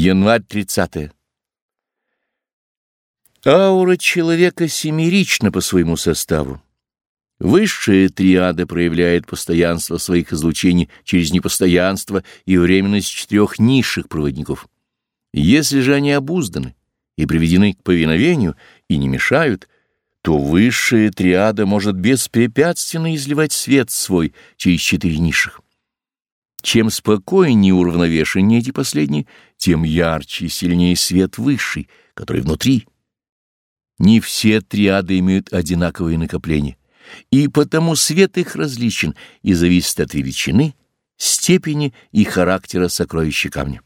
Январь 30. Аура человека семерична по своему составу. Высшая триада проявляет постоянство своих излучений через непостоянство и временность четырех низших проводников. Если же они обузданы и приведены к повиновению и не мешают, то высшая триада может беспрепятственно изливать свет свой через четыре низших. Чем спокойнее и уравновешеннее эти последние, тем ярче и сильнее свет высший, который внутри. Не все триады имеют одинаковые накопления, и потому свет их различен и зависит от величины, степени и характера сокровища камня.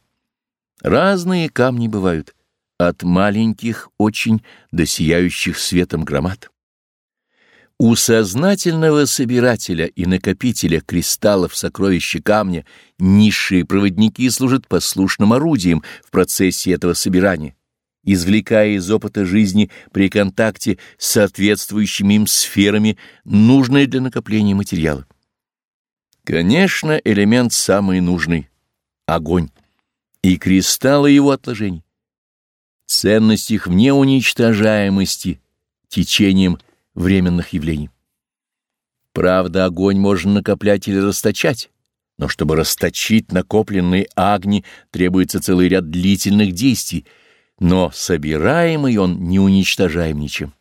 Разные камни бывают, от маленьких очень до сияющих светом громад. У сознательного собирателя и накопителя кристаллов сокровища камня низшие проводники служат послушным орудием в процессе этого собирания, извлекая из опыта жизни при контакте с соответствующими им сферами нужные для накопления материала. Конечно, элемент самый нужный — огонь, и кристаллы его отложений. Ценность их в неуничтожаемости течением — временных явлений. Правда, огонь можно накоплять или расточать, но чтобы расточить накопленные огни, требуется целый ряд длительных действий, но собираемый он не уничтожаем ничем.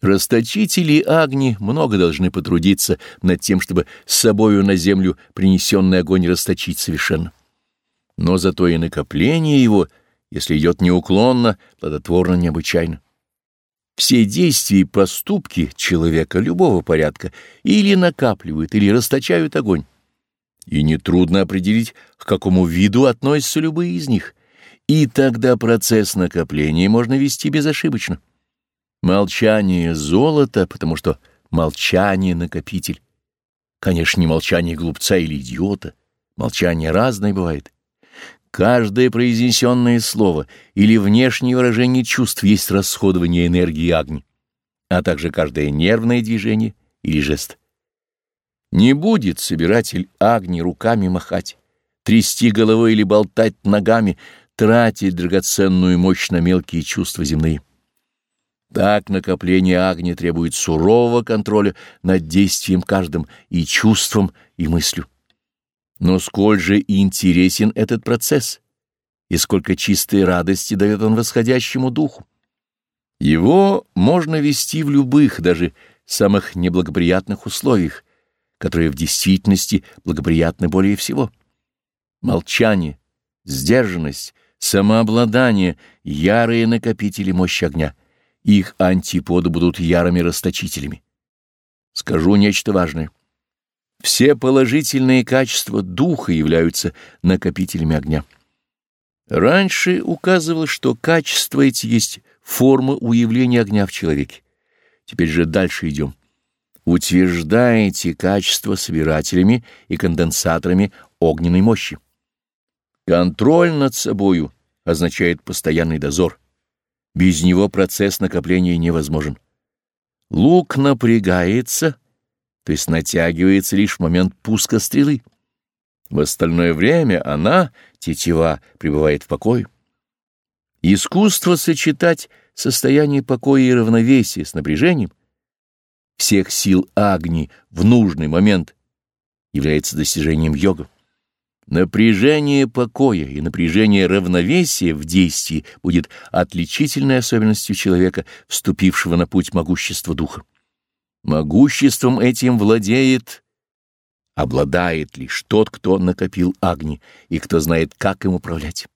Расточители огни много должны потрудиться над тем, чтобы с собою на землю принесенный огонь расточить совершенно. Но зато и накопление его, если идет неуклонно, плодотворно необычайно. Все действия и поступки человека любого порядка или накапливают, или расточают огонь. И нетрудно определить, к какому виду относятся любые из них. И тогда процесс накопления можно вести безошибочно. Молчание — золото, потому что молчание — накопитель. Конечно, не молчание глупца или идиота. Молчание разное бывает. Каждое произнесенное слово или внешнее выражение чувств есть расходование энергии огни, а также каждое нервное движение или жест. Не будет собиратель огни руками махать, трясти головой или болтать ногами, тратить драгоценную мощь на мелкие чувства земные. Так накопление огня требует сурового контроля над действием каждым и чувством, и мыслью. Но сколь же интересен этот процесс, и сколько чистой радости дает он восходящему духу. Его можно вести в любых, даже самых неблагоприятных условиях, которые в действительности благоприятны более всего. Молчание, сдержанность, самообладание — ярые накопители мощи огня. Их антиподы будут ярыми расточителями. Скажу нечто важное. Все положительные качества духа являются накопителями огня. Раньше указывалось, что качества эти есть форма уявления огня в человеке. Теперь же дальше идем. Утверждаете качество собирателями и конденсаторами огненной мощи. Контроль над собою означает постоянный дозор. Без него процесс накопления невозможен. Лук напрягается — то есть натягивается лишь в момент пуска стрелы. В остальное время она, тетива, пребывает в покое. Искусство сочетать состояние покоя и равновесия с напряжением всех сил Агни в нужный момент является достижением йога. Напряжение покоя и напряжение равновесия в действии будет отличительной особенностью человека, вступившего на путь могущества духа. Могуществом этим владеет, обладает лишь тот, кто накопил огни и кто знает, как им управлять.